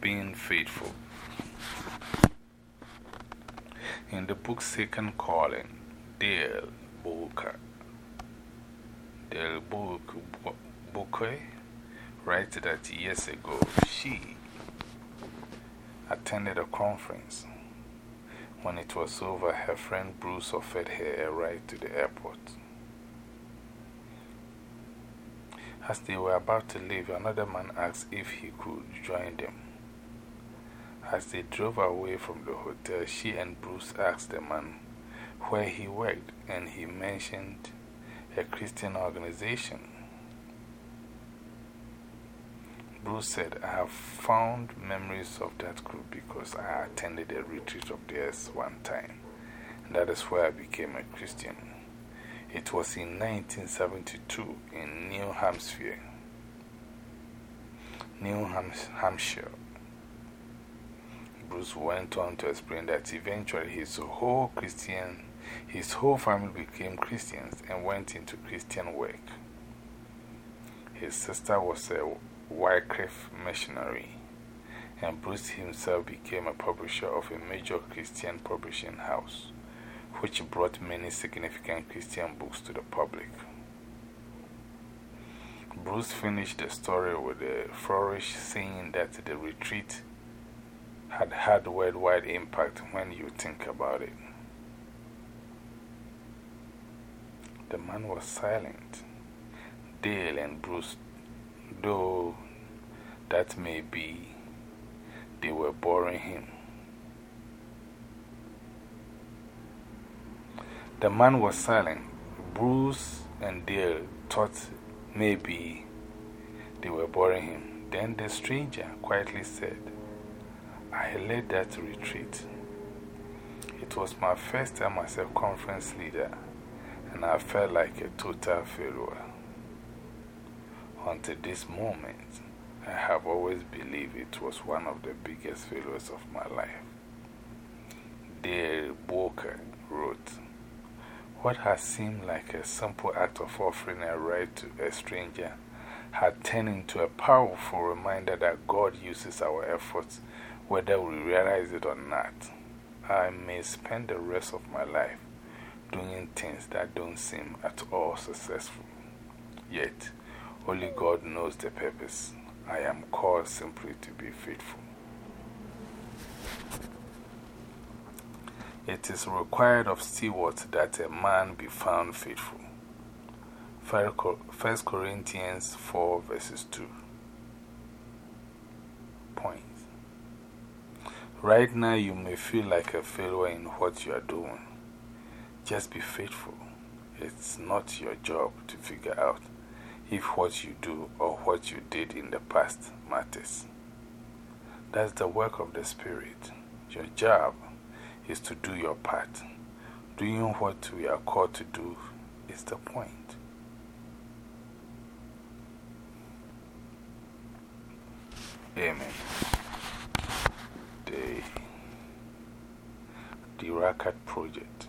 being faithful. In the book Second Calling, Dale Booker, Dale Booker writes that years ago she attended a conference. When it was over, her friend Bruce offered her a ride to the airport. As they were about to leave, another man asked if he could join them. As they drove away from the hotel, she and Bruce asked the man where he worked, and he mentioned a Christian organization. Bruce said, I have found memories of that group because I attended a retreat of theirs one time. And that is where I became a Christian. It was in 1972 in New Hampshire. New Hampshire. Bruce went on to explain that eventually his whole Christian, his whole family became Christians and went into Christian work. His sister was a Wycliffe missionary, and Bruce himself became a publisher of a major Christian publishing house which brought many significant Christian books to the public. Bruce finished the story with a flourish, saying that the retreat had had worldwide impact when you think about it. The man was silent. Dale and Bruce, though that may be, they were boring him. The man was silent. Bruce and Dale thought maybe they were boring him. Then the stranger quietly said, I led that retreat. It was my first time as a conference leader, and I felt like a total failure. Until this moment, I have always believed it was one of the biggest failures of my life. Dale Walker wrote, what had seemed like a simple act of offering a ride to a stranger had turned into a powerful reminder that God uses our efforts whether we realize it or not. I may spend the rest of my life doing things that don't seem at all successful. Yet, only God knows the purpose. I am called simply to be faithful. It is required of stewards that a man be found faithful. 1 Corinthians 4 verses 2. Point. Right now, you may feel like a failure in what you are doing. Just be faithful. It's not your job to figure out if what you do or what you did in the past matters. That's the work of the Spirit. Your job is to do your part. Doing what we are called to do is the point. Amen. The, the Rakat Project.